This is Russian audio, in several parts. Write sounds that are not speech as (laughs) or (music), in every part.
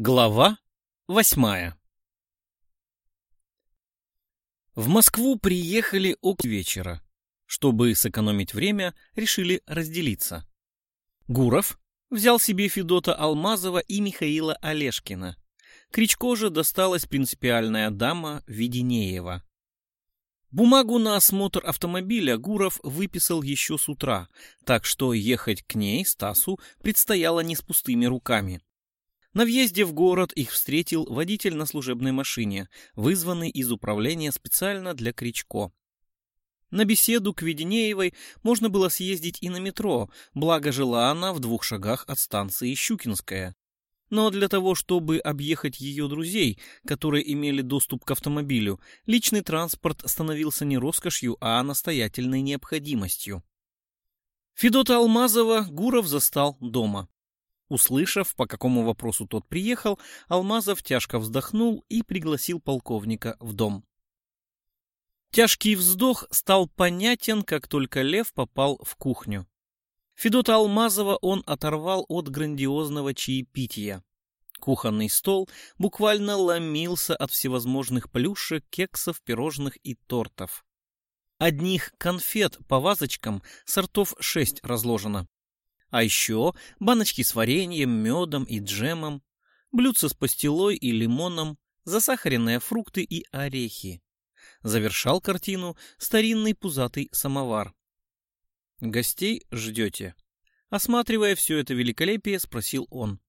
Глава восьмая В Москву приехали около вечера. Чтобы сэкономить время, решили разделиться. Гуров взял себе Федота Алмазова и Михаила Олешкина. Кричко же досталась принципиальная дама Веденеева. Бумагу на осмотр автомобиля Гуров выписал еще с утра, так что ехать к ней, Стасу, предстояло не с пустыми руками. На въезде в город их встретил водитель на служебной машине, вызванный из управления специально для Кричко. На беседу к Веденеевой можно было съездить и на метро, благо жила она в двух шагах от станции Щукинская. Но для того, чтобы объехать ее друзей, которые имели доступ к автомобилю, личный транспорт становился не роскошью, а настоятельной необходимостью. Федота Алмазова Гуров застал дома. Услышав, по какому вопросу тот приехал, Алмазов тяжко вздохнул и пригласил полковника в дом. Тяжкий вздох стал понятен, как только Лев попал в кухню. Федота Алмазова он оторвал от грандиозного чаепития. Кухонный стол буквально ломился от всевозможных плюшек, кексов, пирожных и тортов. Одних конфет по вазочкам сортов шесть разложено. А еще баночки с вареньем, медом и джемом, блюдца с пастилой и лимоном, засахаренные фрукты и орехи. Завершал картину старинный пузатый самовар. «Гостей ждете?» Осматривая все это великолепие, спросил он.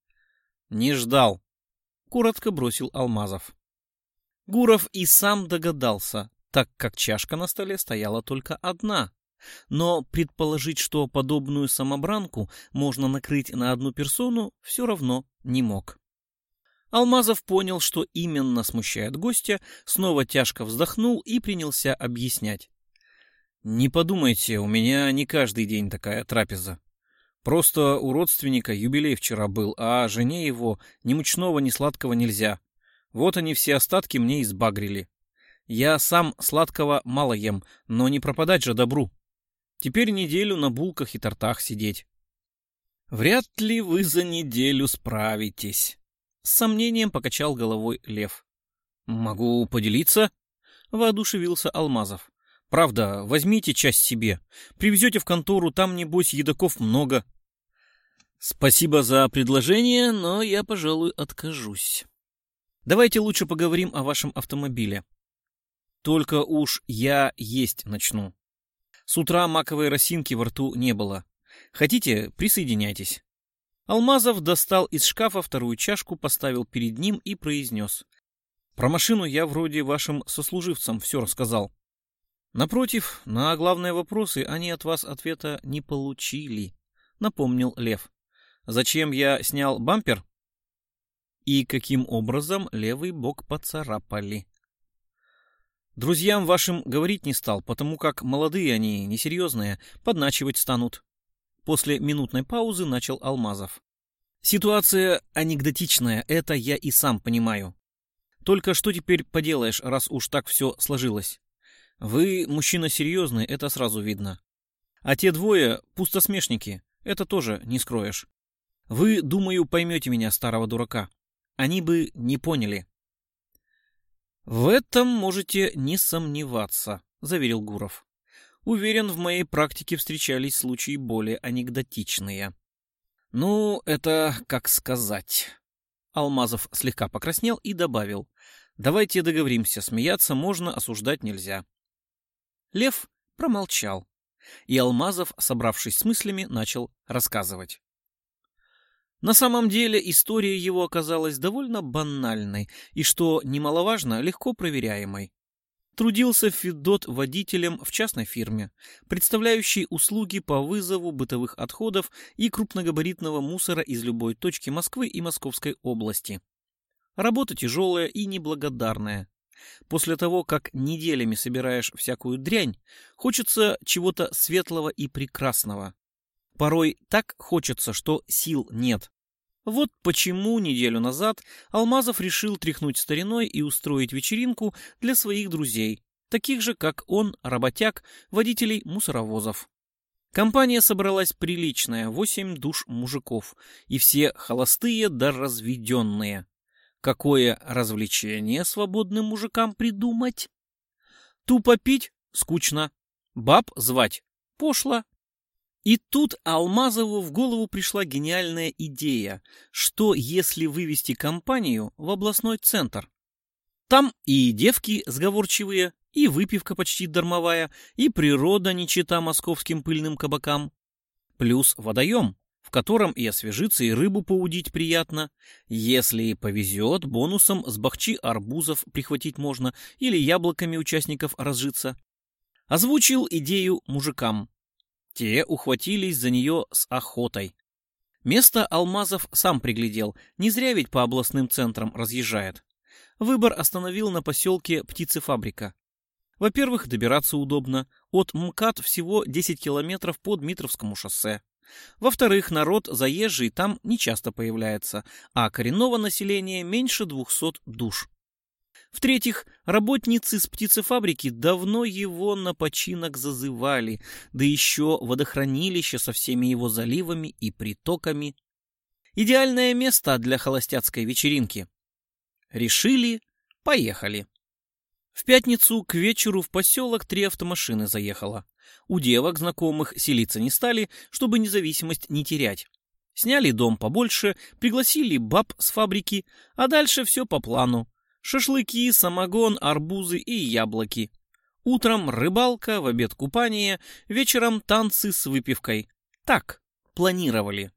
«Не ждал», — коротко бросил Алмазов. Гуров и сам догадался, так как чашка на столе стояла только одна. Но предположить, что подобную самобранку можно накрыть на одну персону, все равно не мог. Алмазов понял, что именно смущает гостя, снова тяжко вздохнул и принялся объяснять. «Не подумайте, у меня не каждый день такая трапеза. Просто у родственника юбилей вчера был, а жене его ни мучного, ни сладкого нельзя. Вот они все остатки мне избагрили. Я сам сладкого мало ем, но не пропадать же добру. Теперь неделю на булках и тортах сидеть. Вряд ли вы за неделю справитесь. С сомнением покачал головой Лев. Могу поделиться? Воодушевился Алмазов. Правда, возьмите часть себе. Привезете в контору, там, небось, едоков много. Спасибо за предложение, но я, пожалуй, откажусь. Давайте лучше поговорим о вашем автомобиле. Только уж я есть начну. С утра маковой росинки во рту не было. Хотите, присоединяйтесь. Алмазов достал из шкафа вторую чашку, поставил перед ним и произнес. Про машину я вроде вашим сослуживцам все рассказал. Напротив, на главные вопросы они от вас ответа не получили, напомнил Лев. Зачем я снял бампер? И каким образом левый бок поцарапали? Друзьям вашим говорить не стал, потому как молодые они, несерьезные, подначивать станут. После минутной паузы начал Алмазов. Ситуация анекдотичная, это я и сам понимаю. Только что теперь поделаешь, раз уж так все сложилось? Вы мужчина серьезный, это сразу видно. А те двое пустосмешники, это тоже не скроешь. Вы, думаю, поймете меня, старого дурака. Они бы не поняли. «В этом можете не сомневаться», — заверил Гуров. «Уверен, в моей практике встречались случаи более анекдотичные». «Ну, это как сказать». Алмазов слегка покраснел и добавил. «Давайте договоримся, смеяться можно, осуждать нельзя». Лев промолчал, и Алмазов, собравшись с мыслями, начал рассказывать. На самом деле история его оказалась довольно банальной и, что немаловажно, легко проверяемой. Трудился Федот водителем в частной фирме, представляющей услуги по вызову бытовых отходов и крупногабаритного мусора из любой точки Москвы и Московской области. Работа тяжелая и неблагодарная. После того, как неделями собираешь всякую дрянь, хочется чего-то светлого и прекрасного. Порой так хочется, что сил нет. Вот почему неделю назад Алмазов решил тряхнуть стариной и устроить вечеринку для своих друзей, таких же, как он, работяг, водителей мусоровозов. Компания собралась приличная, восемь душ мужиков, и все холостые да разведенные. Какое развлечение свободным мужикам придумать? Тупо пить скучно, баб звать пошло. И тут Алмазову в голову пришла гениальная идея, что если вывести компанию в областной центр. Там и девки сговорчивые, и выпивка почти дармовая, и природа не чита московским пыльным кабакам. Плюс водоем, в котором и освежиться, и рыбу поудить приятно. Если повезет, бонусом с бахчи арбузов прихватить можно или яблоками участников разжиться. Озвучил идею мужикам. Те ухватились за нее с охотой. Место Алмазов сам приглядел, не зря ведь по областным центрам разъезжает. Выбор остановил на поселке Птицефабрика. Во-первых, добираться удобно. От МКАД всего 10 километров по Дмитровскому шоссе. Во-вторых, народ заезжий там нечасто появляется, а коренного населения меньше 200 душ. В-третьих, работницы с птицефабрики давно его на починок зазывали, да еще водохранилище со всеми его заливами и притоками. Идеальное место для холостяцкой вечеринки. Решили, поехали. В пятницу к вечеру в поселок три автомашины заехало. У девок знакомых селиться не стали, чтобы независимость не терять. Сняли дом побольше, пригласили баб с фабрики, а дальше все по плану. Шашлыки, самогон, арбузы и яблоки. Утром рыбалка, в обед купание, вечером танцы с выпивкой. Так, планировали.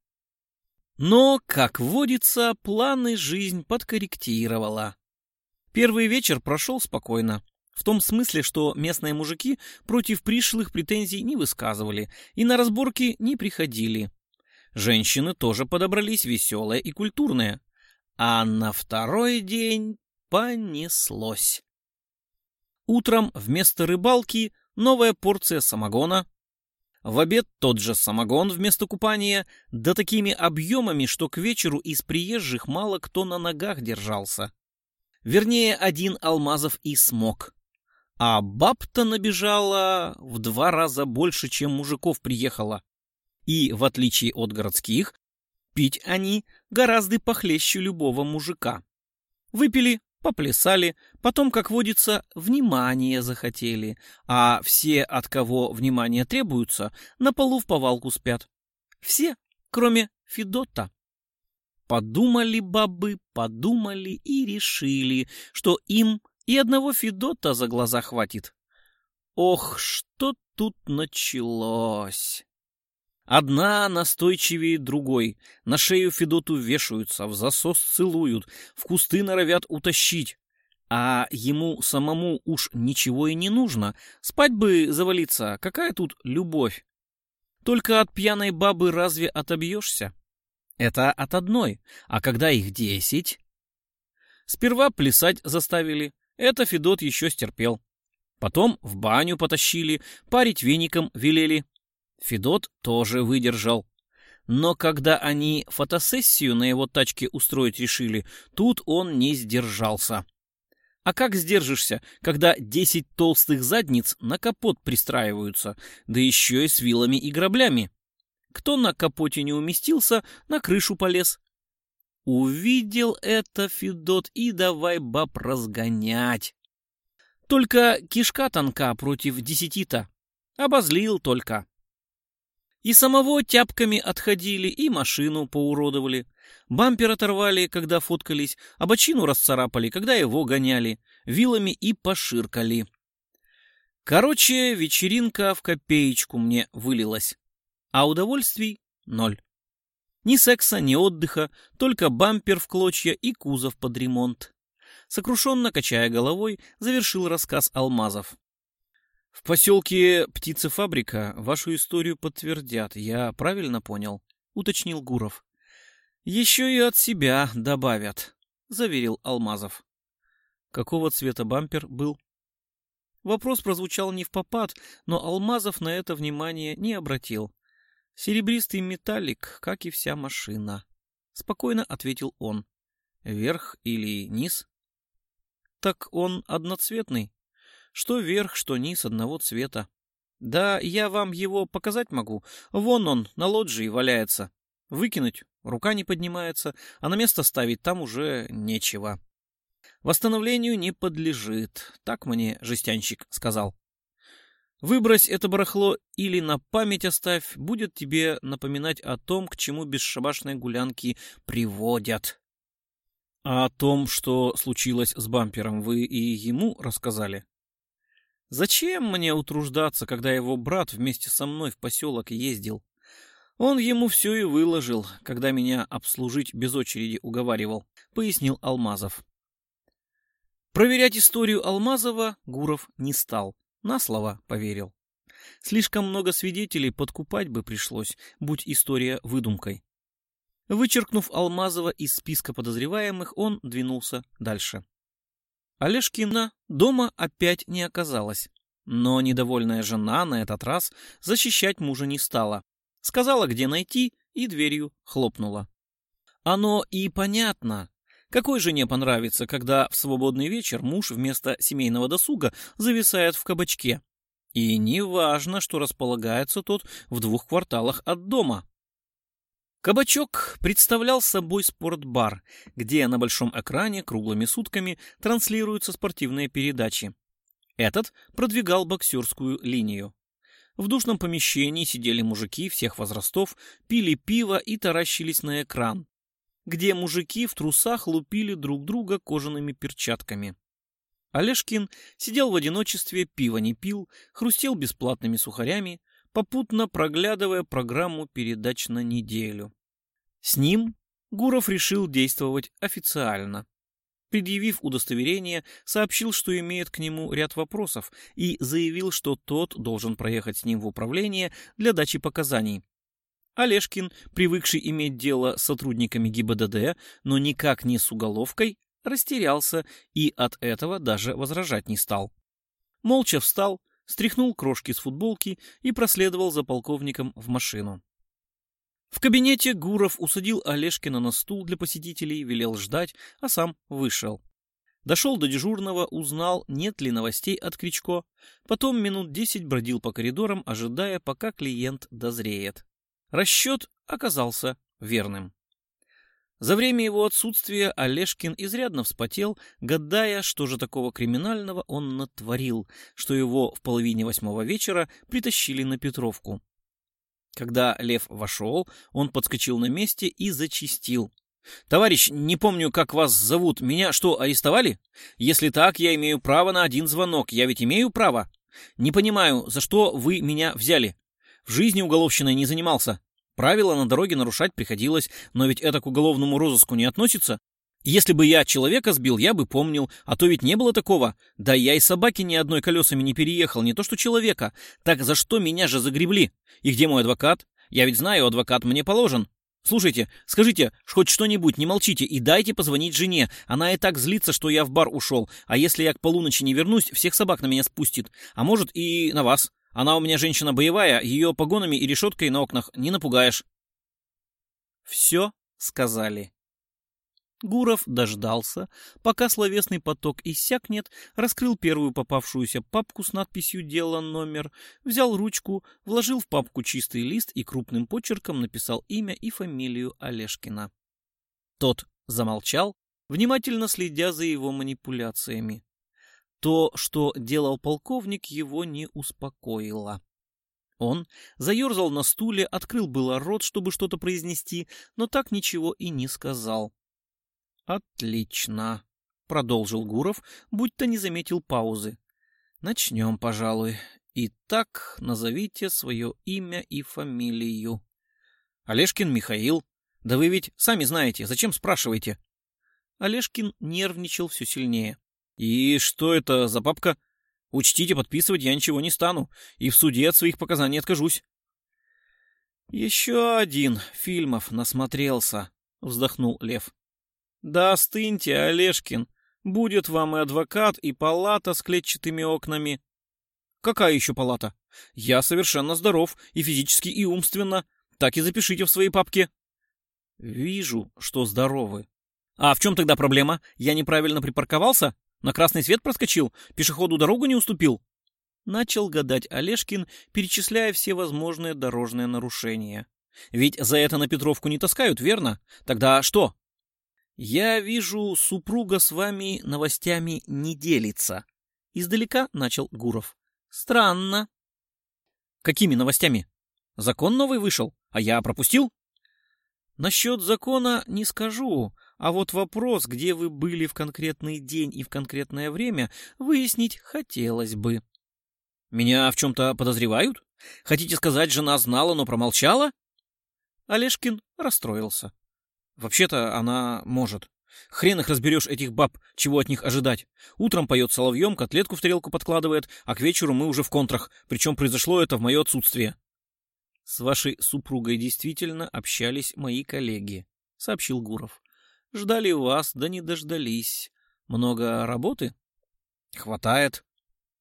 Но, как водится, планы жизнь подкорректировала. Первый вечер прошел спокойно. В том смысле, что местные мужики против пришлых претензий не высказывали и на разборки не приходили. Женщины тоже подобрались веселые и культурные. А на второй день понеслось. Утром вместо рыбалки новая порция самогона. В обед тот же самогон вместо купания, да такими объемами, что к вечеру из приезжих мало кто на ногах держался. Вернее, один Алмазов и смог. А баб-то набежала в два раза больше, чем мужиков приехала. И, в отличие от городских, пить они гораздо похлеще любого мужика. Выпили поплясали, потом, как водится, внимание захотели, а все, от кого внимание требуется, на полу в повалку спят. Все, кроме Федота. Подумали бабы, подумали и решили, что им и одного Федота за глаза хватит. Ох, что тут началось! Одна настойчивее другой. На шею Федоту вешаются, в засос целуют, в кусты норовят утащить. А ему самому уж ничего и не нужно. Спать бы завалиться, какая тут любовь? Только от пьяной бабы разве отобьешься? Это от одной, а когда их десять? Сперва плясать заставили, это Федот еще стерпел. Потом в баню потащили, парить веником велели. Федот тоже выдержал. Но когда они фотосессию на его тачке устроить решили, тут он не сдержался. А как сдержишься, когда десять толстых задниц на капот пристраиваются, да еще и с вилами и граблями? Кто на капоте не уместился, на крышу полез. Увидел это Федот и давай баб разгонять. Только кишка тонка против десяти-то. Обозлил только. И самого тяпками отходили, и машину поуродовали. Бампер оторвали, когда фоткались, а бочину расцарапали, когда его гоняли, вилами и поширкали. Короче, вечеринка в копеечку мне вылилась. А удовольствий — ноль. Ни секса, ни отдыха, только бампер в клочья и кузов под ремонт. Сокрушенно качая головой, завершил рассказ Алмазов. В поселке Птицефабрика вашу историю подтвердят, я правильно понял? Уточнил Гуров. Еще и от себя добавят, заверил Алмазов. Какого цвета бампер был? Вопрос прозвучал не в попад, но Алмазов на это внимание не обратил. Серебристый металлик, как и вся машина. Спокойно ответил он. Верх или низ? Так он одноцветный, что верх, что низ одного цвета. Да, я вам его показать могу. Вон он, на лоджии валяется. Выкинуть рука не поднимается, а на место ставить там уже нечего. Восстановлению не подлежит, так мне жестянщик сказал. Выбрось это барахло или на память оставь, будет тебе напоминать о том, к чему бесшабашные гулянки приводят. А о том, что случилось с бампером, вы и ему рассказали? Зачем мне утруждаться, когда его брат вместе со мной в поселок ездил? Он ему все и выложил, когда меня обслужить без очереди уговаривал, пояснил Алмазов. Проверять историю Алмазова Гуров не стал, на слово поверил. Слишком много свидетелей подкупать бы пришлось, будь история выдумкой. Вычеркнув Алмазова из списка подозреваемых, он двинулся дальше. Олежкина дома опять не оказалось, но недовольная жена на этот раз защищать мужа не стала. Сказала, где найти, и дверью хлопнула. Оно и понятно. Какой жене понравится, когда в свободный вечер муж вместо семейного досуга зависает в кабачке? И не важно, что располагается тот в двух кварталах от дома. Кабачок представлял собой спортбар, где на большом экране круглыми сутками транслируются спортивные передачи. Этот продвигал боксерскую линию. В душном помещении сидели мужики всех возрастов, пили пиво и таращились на экран где мужики в трусах лупили друг друга кожаными перчатками. Олешкин сидел в одиночестве, пиво не пил, хрустел бесплатными сухарями, попутно проглядывая программу передач на неделю. С ним Гуров решил действовать официально. Предъявив удостоверение, сообщил, что имеет к нему ряд вопросов и заявил, что тот должен проехать с ним в управление для дачи показаний. Олешкин, привыкший иметь дело с сотрудниками ГИБДД, но никак не с уголовкой, растерялся и от этого даже возражать не стал. Молча встал, стряхнул крошки с футболки и проследовал за полковником в машину. В кабинете Гуров усадил Олешкина на стул для посетителей, велел ждать, а сам вышел. Дошел до дежурного, узнал, нет ли новостей от Кричко. Потом минут десять бродил по коридорам, ожидая, пока клиент дозреет. Расчет оказался верным. За время его отсутствия Олешкин изрядно вспотел, гадая, что же такого криминального он натворил, что его в половине восьмого вечера притащили на Петровку. Когда Лев вошел, он подскочил на месте и зачистил. «Товарищ, не помню, как вас зовут. Меня что, арестовали? Если так, я имею право на один звонок. Я ведь имею право. Не понимаю, за что вы меня взяли. В жизни уголовщиной не занимался. Правила на дороге нарушать приходилось, но ведь это к уголовному розыску не относится. Если бы я человека сбил, я бы помнил, а то ведь не было такого. Да я и собаки ни одной колесами не переехал, не то что человека. Так за что меня же загребли? И где мой адвокат? Я ведь знаю, адвокат мне положен. Слушайте, скажите хоть что-нибудь, не молчите и дайте позвонить жене. Она и так злится, что я в бар ушел. А если я к полуночи не вернусь, всех собак на меня спустит. А может и на вас. Она у меня женщина боевая, ее погонами и решеткой на окнах не напугаешь. Все сказали. Гуров дождался, пока словесный поток иссякнет, раскрыл первую попавшуюся папку с надписью «Дело номер», взял ручку, вложил в папку чистый лист и крупным почерком написал имя и фамилию Олешкина. Тот замолчал, внимательно следя за его манипуляциями. То, что делал полковник, его не успокоило. Он заерзал на стуле, открыл было рот, чтобы что-то произнести, но так ничего и не сказал. «Отлично», — продолжил Гуров, будто не заметил паузы. «Начнем, пожалуй. Итак, назовите свое имя и фамилию». «Олешкин Михаил. Да вы ведь сами знаете, зачем спрашиваете?» Олешкин нервничал все сильнее. И что это за папка? Учтите, подписывать я ничего не стану, и в суде от своих показаний откажусь. Еще один фильмов насмотрелся, вздохнул Лев. Да остыньте, Олешкин, будет вам и адвокат, и палата с клетчатыми окнами. Какая еще палата? Я совершенно здоров, и физически, и умственно. Так и запишите в своей папке. Вижу, что здоровы. А в чем тогда проблема? Я неправильно припарковался? На красный свет проскочил? Пешеходу дорогу не уступил?» Начал гадать Олешкин, перечисляя все возможные дорожные нарушения. Ведь за это на Петровку не таскают, верно? Тогда что? Я вижу, супруга с вами новостями не делится. Издалека начал Гуров. Странно. Какими новостями? Закон новый вышел, а я пропустил? Насчет закона не скажу, а вот вопрос, где вы были в конкретный день и в конкретное время, выяснить хотелось бы. Меня в чем-то подозревают? Хотите сказать, жена знала, но промолчала? Олешкин расстроился. Вообще-то она может. Хрен их разберешь, этих баб, чего от них ожидать. Утром поет соловьем, котлетку в тарелку подкладывает, а к вечеру мы уже в контрах, причем произошло это в мое отсутствие. — С вашей супругой действительно общались мои коллеги, — сообщил Гуров. — Ждали вас, да не дождались. Много работы? — Хватает.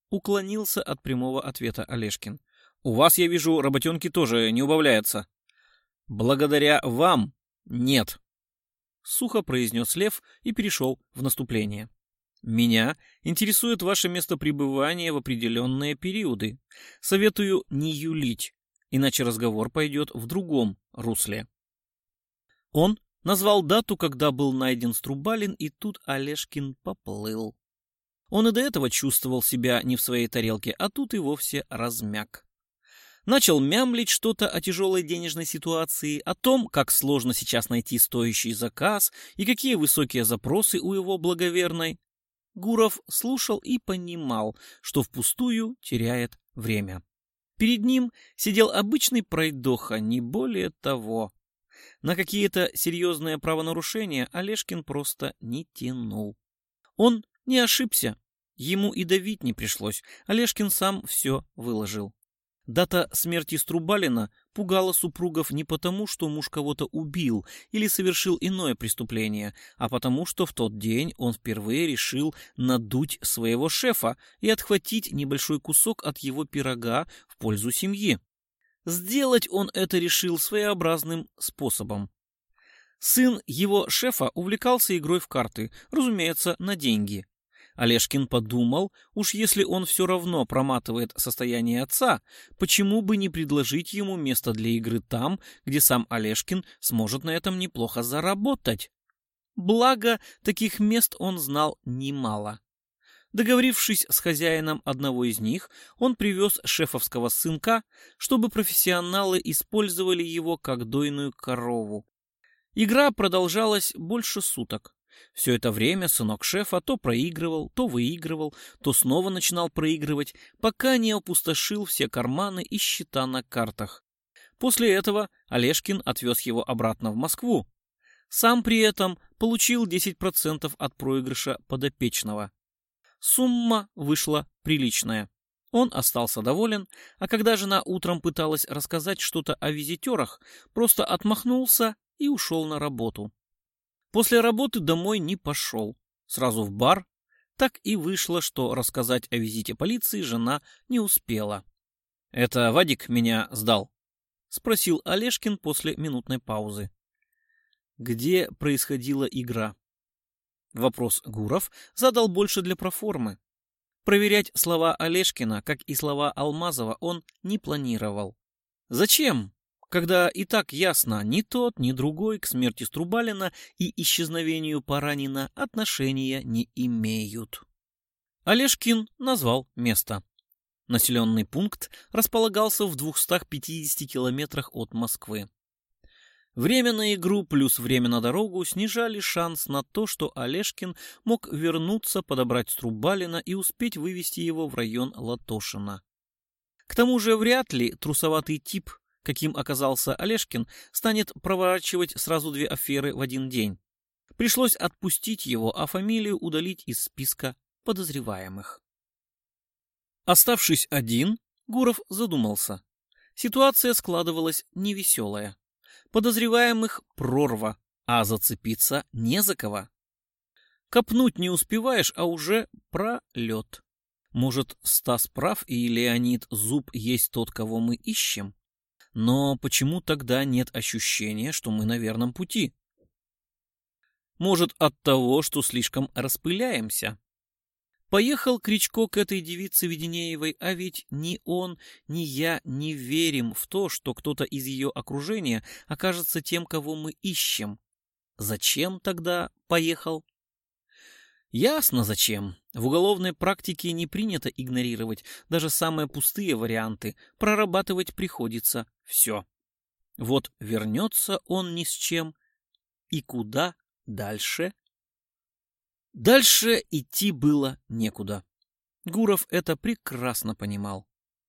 Уклонился от прямого ответа Олешкин. — У вас, я вижу, работенки тоже не убавляется. — Благодаря вам нет. — сухо произнес Лев и перешел в наступление. «Меня интересует ваше место пребывания в определенные периоды. Советую не юлить, иначе разговор пойдет в другом русле». Он назвал дату, когда был найден Струбалин, и тут Олешкин поплыл. Он и до этого чувствовал себя не в своей тарелке, а тут и вовсе размяк начал мямлить что-то о тяжелой денежной ситуации, о том, как сложно сейчас найти стоящий заказ и какие высокие запросы у его благоверной. Гуров слушал и понимал, что впустую теряет время. Перед ним сидел обычный пройдоха, не более того. На какие-то серьезные правонарушения Олешкин просто не тянул. Он не ошибся. Ему и давить не пришлось. Олешкин сам все выложил. Дата смерти Струбалина пугала супругов не потому, что муж кого-то убил или совершил иное преступление, а потому, что в тот день он впервые решил надуть своего шефа и отхватить небольшой кусок от его пирога в пользу семьи. Сделать он это решил своеобразным способом. Сын его шефа увлекался игрой в карты, разумеется, на деньги. Олешкин подумал, уж если он все равно проматывает состояние отца, почему бы не предложить ему место для игры там, где сам Олешкин сможет на этом неплохо заработать. Благо, таких мест он знал немало. Договорившись с хозяином одного из них, он привез шефовского сынка, чтобы профессионалы использовали его как дойную корову. Игра продолжалась больше суток. Все это время сынок шефа то проигрывал, то выигрывал, то снова начинал проигрывать, пока не опустошил все карманы и счета на картах. После этого Олешкин отвез его обратно в Москву. Сам при этом получил 10% от проигрыша подопечного. Сумма вышла приличная. Он остался доволен, а когда жена утром пыталась рассказать что-то о визитерах, просто отмахнулся и ушел на работу. После работы домой не пошел, сразу в бар. Так и вышло, что рассказать о визите полиции жена не успела. «Это Вадик меня сдал?» — спросил Олешкин после минутной паузы. Где происходила игра? Вопрос Гуров задал больше для проформы. Проверять слова Олешкина, как и слова Алмазова, он не планировал. Зачем? когда и так ясно, ни тот, ни другой к смерти Струбалина и исчезновению Паранина отношения не имеют. Олешкин назвал место. Населенный пункт располагался в 250 километрах от Москвы. Время на игру плюс время на дорогу снижали шанс на то, что Олешкин мог вернуться, подобрать Струбалина и успеть вывести его в район Латошина. К тому же вряд ли трусоватый тип каким оказался Олешкин, станет проворачивать сразу две аферы в один день. Пришлось отпустить его, а фамилию удалить из списка подозреваемых. Оставшись один, Гуров задумался. Ситуация складывалась невеселая. Подозреваемых прорва, а зацепиться не за кого. Копнуть не успеваешь, а уже пролет. Может, Стас прав и Леонид Зуб есть тот, кого мы ищем? Но почему тогда нет ощущения, что мы на верном пути? Может, от того, что слишком распыляемся? Поехал Кричко к этой девице Веденеевой, а ведь ни он, ни я не верим в то, что кто-то из ее окружения окажется тем, кого мы ищем. Зачем тогда поехал? Ясно зачем. В уголовной практике не принято игнорировать даже самые пустые варианты. Прорабатывать приходится все. Вот вернется он ни с чем. И куда дальше? Дальше идти было некуда. Гуров это прекрасно понимал.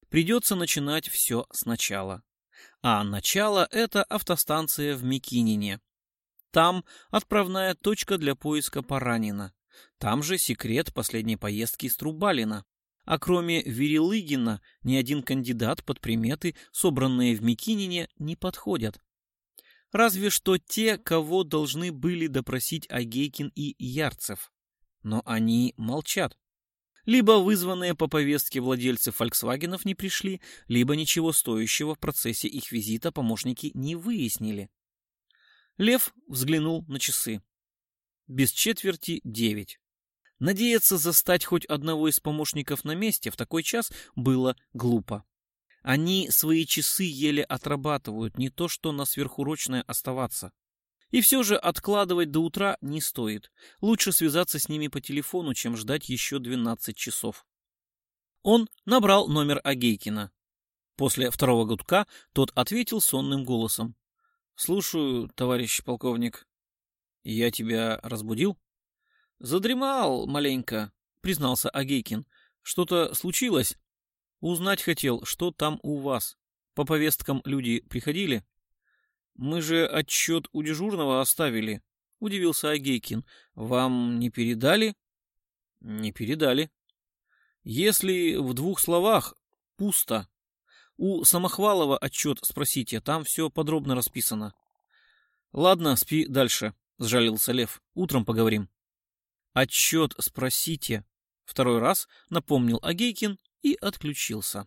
Придется начинать все сначала. А начало — это автостанция в Микинине. Там отправная точка для поиска Паранина. Там же секрет последней поездки из Трубалина. А кроме Верелыгина, ни один кандидат под приметы, собранные в Микинине, не подходят. Разве что те, кого должны были допросить Агейкин и Ярцев но они молчат. Либо вызванные по повестке владельцы «Фольксвагенов» не пришли, либо ничего стоящего в процессе их визита помощники не выяснили. Лев взглянул на часы. Без четверти девять. Надеяться застать хоть одного из помощников на месте в такой час было глупо. Они свои часы еле отрабатывают, не то что на сверхурочное оставаться. И все же откладывать до утра не стоит. Лучше связаться с ними по телефону, чем ждать еще 12 часов. Он набрал номер Агейкина. После второго гудка тот ответил сонным голосом. «Слушаю, товарищ полковник. Я тебя разбудил?» «Задремал маленько», — признался Агейкин. «Что-то случилось?» «Узнать хотел, что там у вас. По повесткам люди приходили?» Мы же отчет у дежурного оставили, удивился Агейкин. Вам не передали? Не передали. Если в двух словах пусто. У Самохвалова отчет спросите, там все подробно расписано. Ладно, спи дальше, сжалился Лев. Утром поговорим. Отчет спросите. Второй раз напомнил Агейкин и отключился.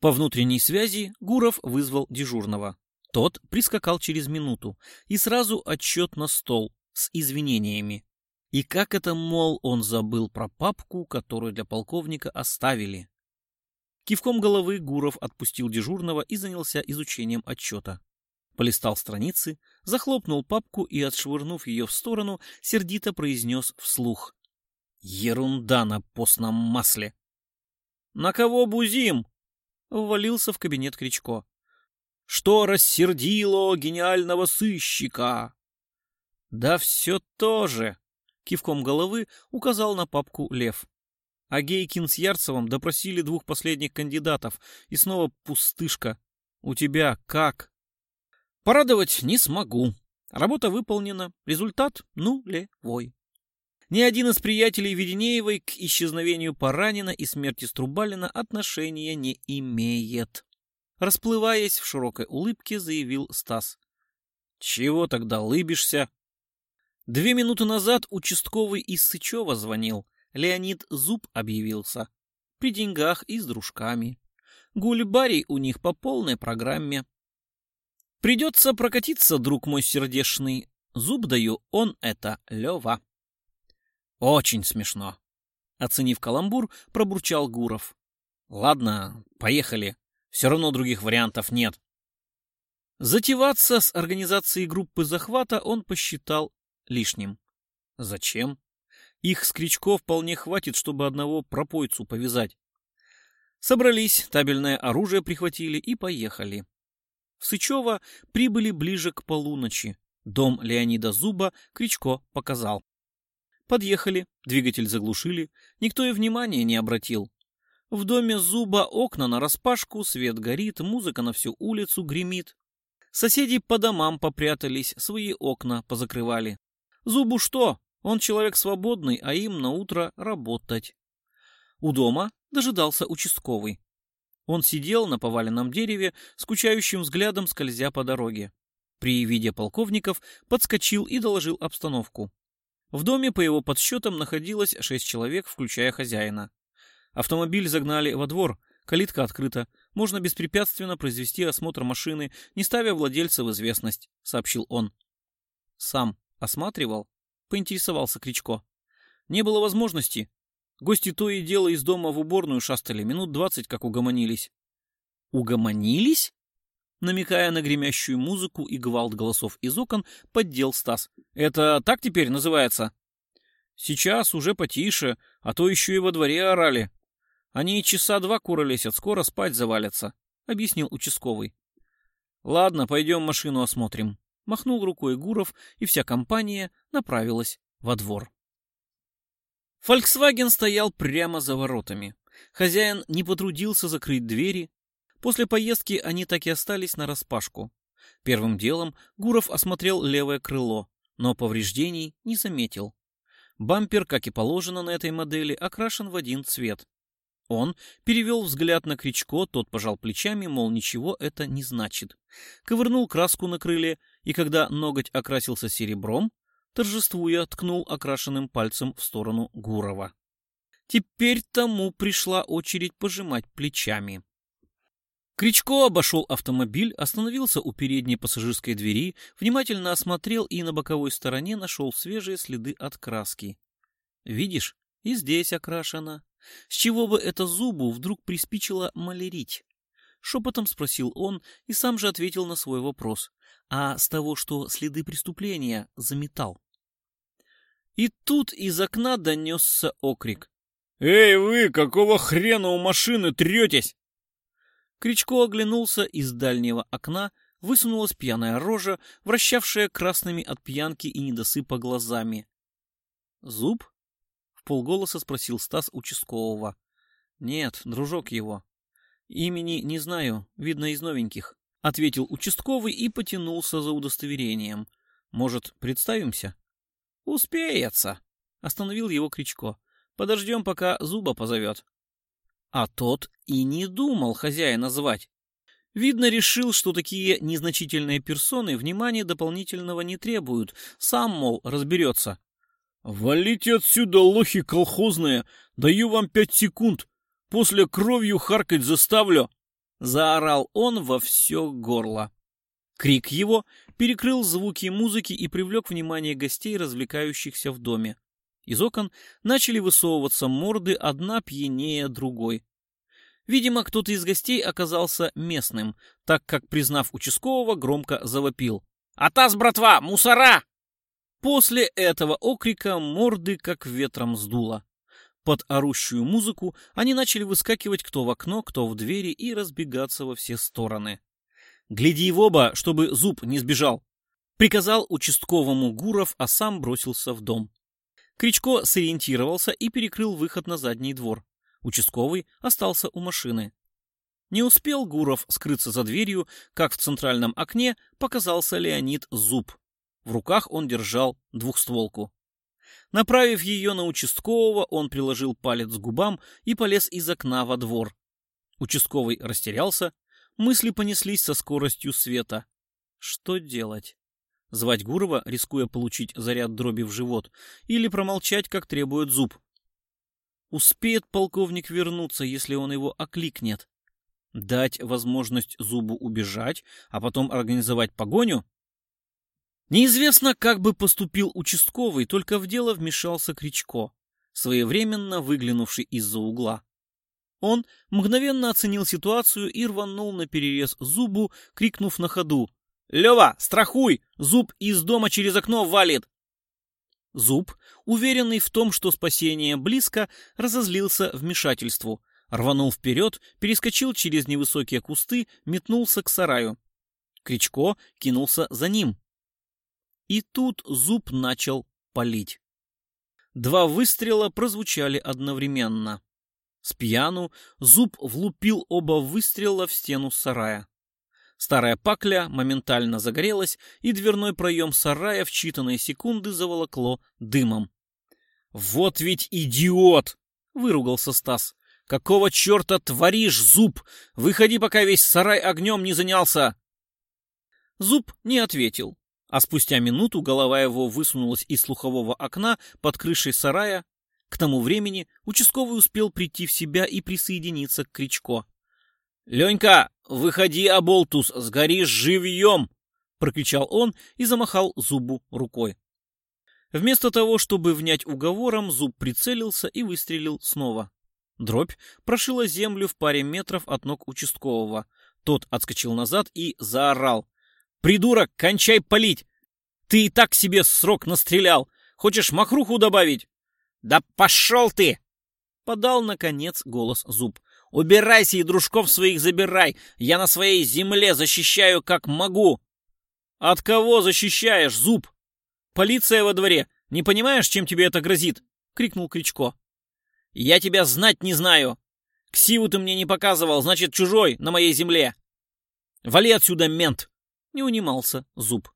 По внутренней связи Гуров вызвал дежурного. Тот прискакал через минуту и сразу отчет на стол с извинениями. И как это, мол, он забыл про папку, которую для полковника оставили. Кивком головы Гуров отпустил дежурного и занялся изучением отчета. Полистал страницы, захлопнул папку и, отшвырнув ее в сторону, сердито произнес вслух. «Ерунда на постном масле!» «На кого бузим?» — ввалился в кабинет Кричко. Что рассердило гениального сыщика? Да все то же, кивком головы указал на папку Лев. А Гейкин с Ярцевым допросили двух последних кандидатов, и снова пустышка. У тебя как? Порадовать не смогу. Работа выполнена, результат нулевой. Ни один из приятелей Веденеевой к исчезновению Паранина и смерти Струбалина отношения не имеет. Расплываясь в широкой улыбке, заявил Стас. «Чего тогда лыбишься?» Две минуты назад участковый из Сычева звонил. Леонид Зуб объявился. При деньгах и с дружками. Гуль-барий у них по полной программе. Придется прокатиться, друг мой сердешный. Зуб даю, он это Лева. Очень смешно. Оценив каламбур, пробурчал Гуров. Ладно, поехали. Все равно других вариантов нет. Затеваться с организацией группы захвата он посчитал лишним. Зачем? Их с Кричко вполне хватит, чтобы одного пропойцу повязать. Собрались, табельное оружие прихватили и поехали. В Сычево прибыли ближе к полуночи. Дом Леонида Зуба Кричко показал. Подъехали, двигатель заглушили, никто и внимания не обратил. В доме Зуба окна нараспашку, свет горит, музыка на всю улицу гремит. Соседи по домам попрятались, свои окна позакрывали. Зубу что? Он человек свободный, а им на утро работать. У дома дожидался участковый. Он сидел на поваленном дереве, скучающим взглядом скользя по дороге. При виде полковников подскочил и доложил обстановку. В доме, по его подсчетам, находилось шесть человек, включая хозяина. Автомобиль загнали во двор, калитка открыта. Можно беспрепятственно произвести осмотр машины, не ставя владельца в известность, сообщил он. Сам осматривал, поинтересовался Кричко. Не было возможности. Гости то и дело из дома в уборную шастали, минут двадцать как угомонились. Угомонились? Намекая на гремящую музыку и гвалт голосов из окон, поддел Стас. «Это так теперь называется?» «Сейчас уже потише, а то еще и во дворе орали. Они часа два куролесят, скоро спать завалятся», — объяснил участковый. «Ладно, пойдем машину осмотрим». Махнул рукой Гуров, и вся компания направилась во двор. Фольксваген стоял прямо за воротами. Хозяин не потрудился закрыть двери, После поездки они так и остались на распашку. Первым делом Гуров осмотрел левое крыло, но повреждений не заметил. Бампер, как и положено на этой модели, окрашен в один цвет. Он перевел взгляд на Кричко, тот пожал плечами, мол, ничего это не значит. Ковырнул краску на крыле, и когда ноготь окрасился серебром, торжествуя, ткнул окрашенным пальцем в сторону Гурова. Теперь тому пришла очередь пожимать плечами. Кричко обошел автомобиль, остановился у передней пассажирской двери, внимательно осмотрел и на боковой стороне нашел свежие следы от краски. Видишь, и здесь окрашено. С чего бы это зубу вдруг приспичило малярить? Шепотом спросил он и сам же ответил на свой вопрос. А с того, что следы преступления заметал. И тут из окна донесся окрик. «Эй вы, какого хрена у машины третесь?» Кричко оглянулся из дальнего окна, высунулась пьяная рожа, вращавшая красными от пьянки и недосыпа глазами. «Зуб?» — полголоса спросил Стас участкового. «Нет, дружок его. Имени не знаю, видно из новеньких», — ответил участковый и потянулся за удостоверением. «Может, представимся?» «Успеется», — остановил его Кричко. «Подождем, пока Зуба позовет». А тот и не думал хозяина звать. Видно, решил, что такие незначительные персоны внимания дополнительного не требуют. Сам, мол, разберется. «Валите отсюда, лохи колхозные! Даю вам пять секунд! После кровью харкать заставлю!» Заорал он во все горло. Крик его перекрыл звуки музыки и привлек внимание гостей, развлекающихся в доме. Из окон начали высовываться морды, одна пьянее другой. Видимо, кто-то из гостей оказался местным, так как, признав участкового, громко завопил. «Атас, братва! Мусора!» После этого окрика морды как ветром сдуло. Под орущую музыку они начали выскакивать кто в окно, кто в двери и разбегаться во все стороны. «Гляди в оба, чтобы зуб не сбежал!» Приказал участковому Гуров, а сам бросился в дом. Кричко сориентировался и перекрыл выход на задний двор. Участковый остался у машины. Не успел Гуров скрыться за дверью, как в центральном окне показался Леонид Зуб. В руках он держал двухстволку. Направив ее на участкового, он приложил палец к губам и полез из окна во двор. Участковый растерялся, мысли понеслись со скоростью света. Что делать? Звать Гурова, рискуя получить заряд дроби в живот, или промолчать, как требует зуб. Успеет полковник вернуться, если он его окликнет? Дать возможность зубу убежать, а потом организовать погоню? Неизвестно, как бы поступил участковый, только в дело вмешался Кричко, своевременно выглянувший из-за угла. Он мгновенно оценил ситуацию и рванул на перерез зубу, крикнув на ходу «Лева, страхуй! Зуб из дома через окно валит!» Зуб, уверенный в том, что спасение близко, разозлился вмешательству. Рванул вперед, перескочил через невысокие кусты, метнулся к сараю. Кричко кинулся за ним. И тут зуб начал палить. Два выстрела прозвучали одновременно. С пьяну зуб влупил оба выстрела в стену сарая. Старая пакля моментально загорелась, и дверной проем сарая в считанные секунды заволокло дымом. «Вот ведь идиот!» — выругался Стас. «Какого черта творишь, Зуб? Выходи, пока весь сарай огнем не занялся!» Зуб не ответил, а спустя минуту голова его высунулась из слухового окна под крышей сарая. К тому времени участковый успел прийти в себя и присоединиться к Кричко. «Ленька, выходи, оболтус, сгоришь живьем!» — прокричал он и замахал зубу рукой. Вместо того, чтобы внять уговором, зуб прицелился и выстрелил снова. Дробь прошила землю в паре метров от ног участкового. Тот отскочил назад и заорал. «Придурок, кончай палить! Ты и так себе срок настрелял! Хочешь махруху добавить?» «Да пошел ты!» Подал, наконец, голос зуб. «Убирайся и дружков своих забирай! Я на своей земле защищаю как могу!» «От кого защищаешь, зуб?» «Полиция во дворе! Не понимаешь, чем тебе это грозит?» — крикнул Кричко. «Я тебя знать не знаю! Ксиву ты мне не показывал, значит, чужой на моей земле!» «Вали отсюда, мент!» — не унимался зуб.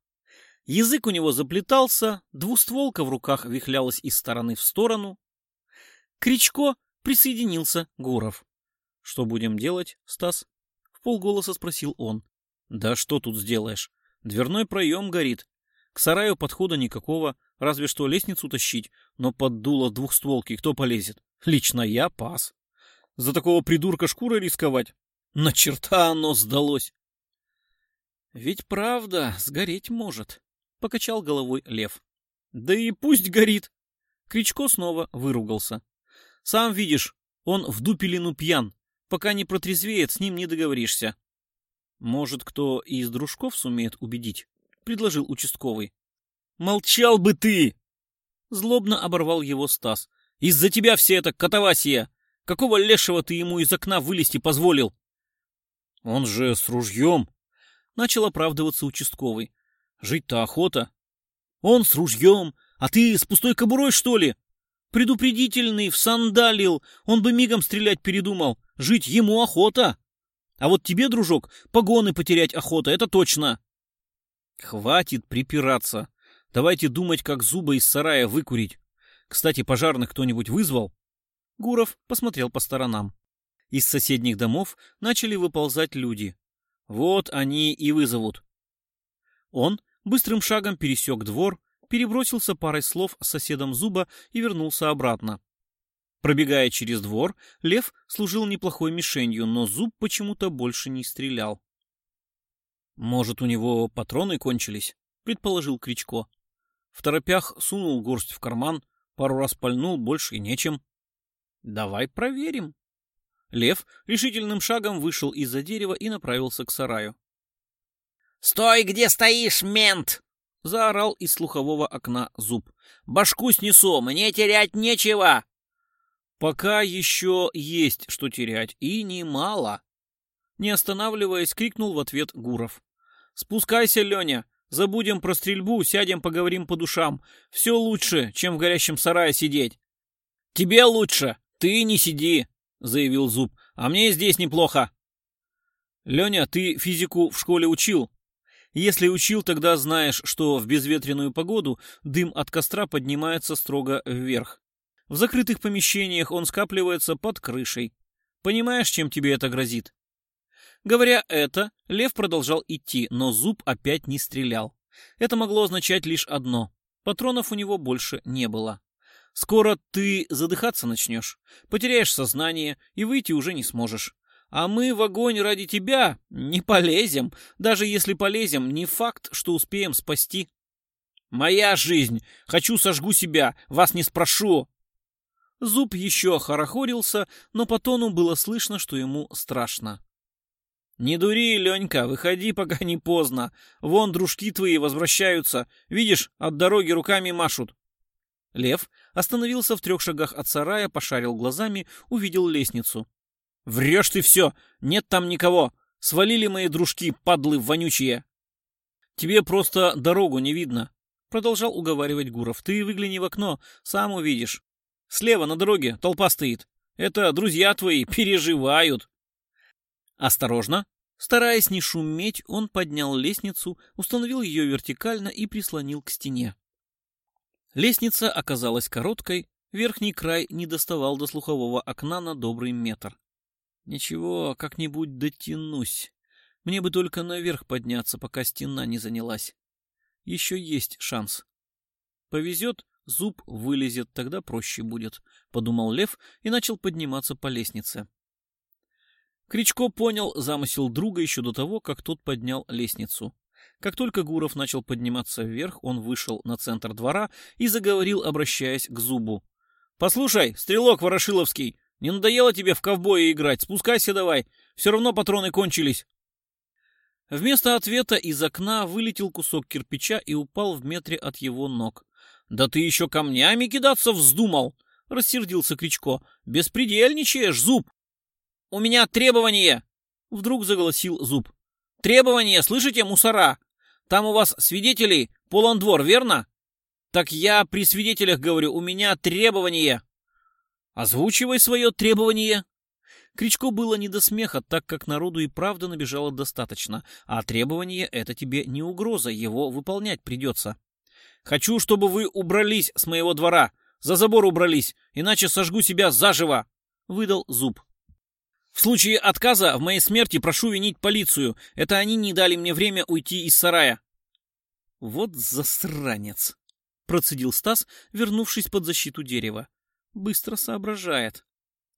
Язык у него заплетался, двустволка в руках вихлялась из стороны в сторону. Кричко присоединился Гуров. «Что будем делать, Стас?» — в полголоса спросил он. «Да что тут сделаешь? Дверной проем горит. К сараю подхода никакого, разве что лестницу тащить, но под дуло двухстволки кто полезет? Лично я пас. За такого придурка шкурой рисковать? На черта оно сдалось!» «Ведь правда сгореть может», — покачал головой лев. «Да и пусть горит!» Кричко снова выругался. «Сам видишь, он в дупелину пьян. Пока не протрезвеет, с ним не договоришься». «Может, кто из дружков сумеет убедить?» — предложил участковый. «Молчал бы ты!» Злобно оборвал его Стас. «Из-за тебя вся эта катавасия! Какого лешего ты ему из окна вылезти позволил?» «Он же с ружьем!» — начал оправдываться участковый. Жить-то охота. Он с ружьем, а ты с пустой кобурой, что ли? Предупредительный, всандалил, он бы мигом стрелять передумал. Жить ему охота. А вот тебе, дружок, погоны потерять охота, это точно. Хватит припираться. Давайте думать, как зубы из сарая выкурить. Кстати, пожарных кто-нибудь вызвал? Гуров посмотрел по сторонам. Из соседних домов начали выползать люди. Вот они и вызовут. Он быстрым шагом пересек двор, перебросился парой слов с соседом Зуба и вернулся обратно. Пробегая через двор, лев служил неплохой мишенью, но Зуб почему-то больше не стрелял. «Может, у него патроны кончились?» — предположил Кричко. В торопях сунул горсть в карман, пару раз пальнул, больше и нечем. «Давай проверим». Лев решительным шагом вышел из-за дерева и направился к сараю. «Стой, где стоишь, мент!» — заорал из слухового окна зуб. «Башку снесу, мне терять нечего!» «Пока еще есть что терять, и немало!» Не останавливаясь, крикнул в ответ Гуров. «Спускайся, Леня! Забудем про стрельбу, сядем, поговорим по душам. Все лучше, чем в горящем сарае сидеть». «Тебе лучше! Ты не сиди!» — заявил Зуб. «А мне здесь неплохо!» «Леня, ты физику в школе учил?» Если учил, тогда знаешь, что в безветренную погоду дым от костра поднимается строго вверх. В закрытых помещениях он скапливается под крышей. Понимаешь, чем тебе это грозит? Говоря это, лев продолжал идти, но зуб опять не стрелял. Это могло означать лишь одно. Патронов у него больше не было. Скоро ты задыхаться начнешь, потеряешь сознание и выйти уже не сможешь. А мы в огонь ради тебя не полезем. Даже если полезем, не факт, что успеем спасти. Моя жизнь. Хочу сожгу себя. Вас не спрошу. Зуб еще хорохорился, но по тону было слышно, что ему страшно. «Не дури, Ленька, выходи, пока не поздно. Вон дружки твои возвращаются. Видишь, от дороги руками машут». Лев остановился в трех шагах от сарая, пошарил глазами, увидел лестницу. Врешь ты все! Нет там никого! Свалили мои дружки, падлы вонючие!» «Тебе просто дорогу не видно», — продолжал уговаривать Гуров. «Ты выгляни в окно, сам увидишь. Слева на дороге толпа стоит. Это друзья твои (laughs) переживают». «Осторожно!» Стараясь не шуметь, он поднял лестницу, установил ее вертикально и прислонил к стене. Лестница оказалась короткой, верхний край не доставал до слухового окна на добрый метр. Ничего, как-нибудь дотянусь. Мне бы только наверх подняться, пока стена не занялась. Еще есть шанс. Повезет, зуб вылезет, тогда проще будет, — подумал Лев и начал подниматься по лестнице. Кричко понял замысел друга еще до того, как тот поднял лестницу. Как только Гуров начал подниматься вверх, он вышел на центр двора и заговорил, обращаясь к Зубу. «Послушай, стрелок Ворошиловский, не надоело тебе в ковбоя играть? Спускайся давай, все равно патроны кончились». Вместо ответа из окна вылетел кусок кирпича и упал в метре от его ног. «Да ты еще камнями кидаться вздумал!» — рассердился Кричко. «Беспредельничаешь, Зуб!» «У меня требование!» — вдруг заголосил Зуб. «Требование, слышите, мусора? Там у вас свидетелей полон двор, верно? Так я при свидетелях говорю, у меня требование!» «Озвучивай свое требование!» Кричко было не до смеха, так как народу и правда набежало достаточно, а требование — это тебе не угроза, его выполнять придется. «Хочу, чтобы вы убрались с моего двора, за забор убрались, иначе сожгу себя заживо!» — выдал Зуб. «В случае отказа в моей смерти прошу винить полицию, это они не дали мне время уйти из сарая». «Вот засранец!» — процедил Стас, вернувшись под защиту дерева. «Быстро соображает».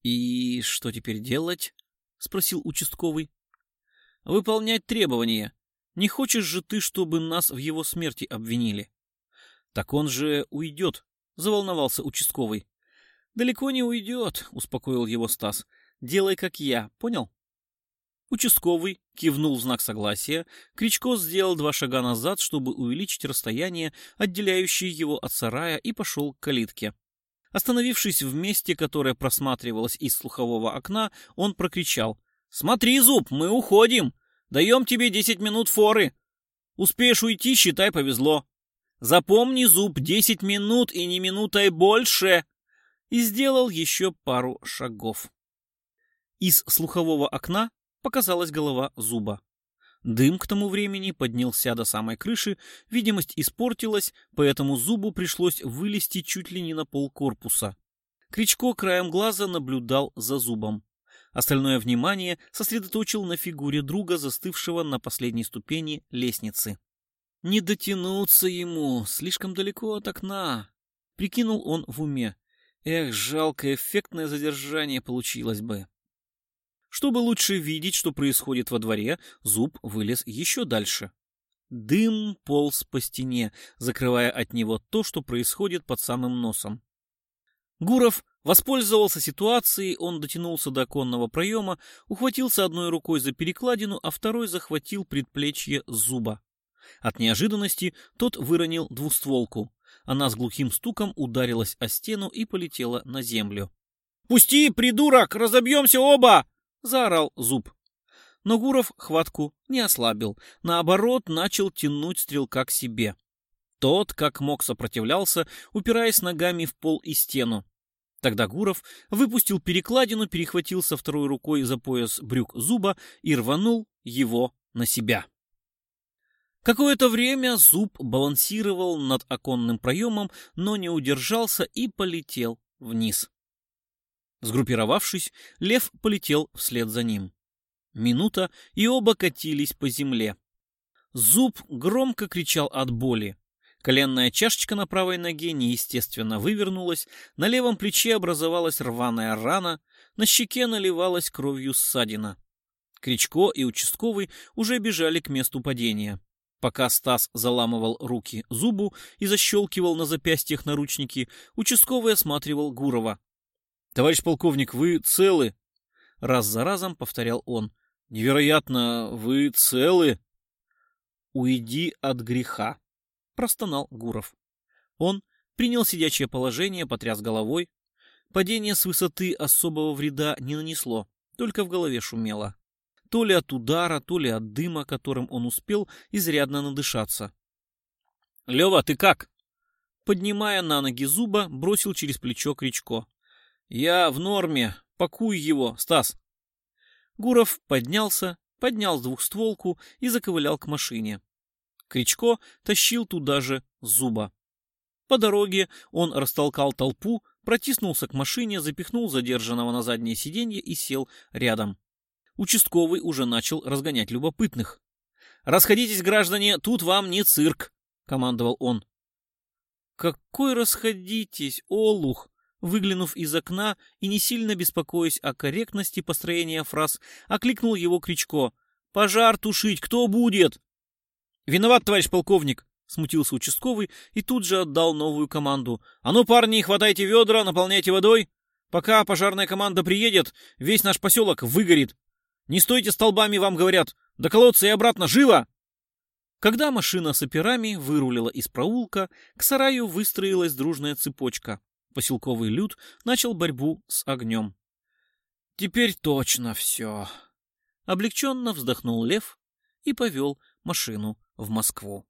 «И что теперь делать?» — спросил участковый. «Выполнять требования. Не хочешь же ты, чтобы нас в его смерти обвинили?» «Так он же уйдет», — заволновался участковый. «Далеко не уйдет», — успокоил его Стас. «Делай, как я, понял?» Участковый кивнул в знак согласия. Кричко сделал два шага назад, чтобы увеличить расстояние, отделяющее его от сарая, и пошел к калитке. Остановившись в месте, которое просматривалось из слухового окна, он прокричал. «Смотри, Зуб, мы уходим! Даем тебе десять минут форы! Успеешь уйти, считай, повезло! Запомни, Зуб, десять минут и не минутой больше!» И сделал еще пару шагов. Из слухового окна показалась голова Зуба. Дым к тому времени поднялся до самой крыши, видимость испортилась, поэтому зубу пришлось вылезти чуть ли не на пол корпуса. Кричко краем глаза наблюдал за зубом. Остальное внимание сосредоточил на фигуре друга, застывшего на последней ступени лестницы. «Не дотянуться ему, слишком далеко от окна», — прикинул он в уме. «Эх, жалкое эффектное задержание получилось бы». Чтобы лучше видеть, что происходит во дворе, зуб вылез еще дальше. Дым полз по стене, закрывая от него то, что происходит под самым носом. Гуров воспользовался ситуацией, он дотянулся до оконного проема, ухватился одной рукой за перекладину, а второй захватил предплечье зуба. От неожиданности тот выронил двустволку. Она с глухим стуком ударилась о стену и полетела на землю. «Пусти, придурок! Разобьемся оба!» — заорал зуб. Но Гуров хватку не ослабил, наоборот, начал тянуть стрелка к себе. Тот, как мог, сопротивлялся, упираясь ногами в пол и стену. Тогда Гуров выпустил перекладину, перехватился второй рукой за пояс брюк зуба и рванул его на себя. Какое-то время зуб балансировал над оконным проемом, но не удержался и полетел вниз. Сгруппировавшись, лев полетел вслед за ним. Минута, и оба катились по земле. Зуб громко кричал от боли. Коленная чашечка на правой ноге неестественно вывернулась, на левом плече образовалась рваная рана, на щеке наливалась кровью ссадина. Кричко и участковый уже бежали к месту падения. Пока Стас заламывал руки зубу и защелкивал на запястьях наручники, участковый осматривал Гурова. «Товарищ полковник, вы целы?» Раз за разом повторял он. «Невероятно, вы целы?» «Уйди от греха», — простонал Гуров. Он принял сидячее положение, потряс головой. Падение с высоты особого вреда не нанесло, только в голове шумело. То ли от удара, то ли от дыма, которым он успел изрядно надышаться. «Лева, ты как?» Поднимая на ноги зуба, бросил через плечо Кричко. «Я в норме. Пакуй его, Стас». Гуров поднялся, поднял двухстволку и заковылял к машине. Кричко тащил туда же зуба. По дороге он растолкал толпу, протиснулся к машине, запихнул задержанного на заднее сиденье и сел рядом. Участковый уже начал разгонять любопытных. «Расходитесь, граждане, тут вам не цирк!» — командовал он. «Какой расходитесь, олух!» Выглянув из окна и не сильно беспокоясь о корректности построения фраз, окликнул его Кричко. «Пожар тушить кто будет?» Виноват, товарищ полковник, смутился участковый и тут же отдал новую команду. А ну, парни, хватайте ведра, наполняйте водой. Пока пожарная команда приедет, весь наш поселок выгорит. Не стойте столбами, вам говорят. До колодца и обратно, живо! Когда машина с операми вырулила из проулка, к сараю выстроилась дружная цепочка. Поселковый люд начал борьбу с огнем. Теперь точно все. Облегченно вздохнул Лев и повел машину в Москву.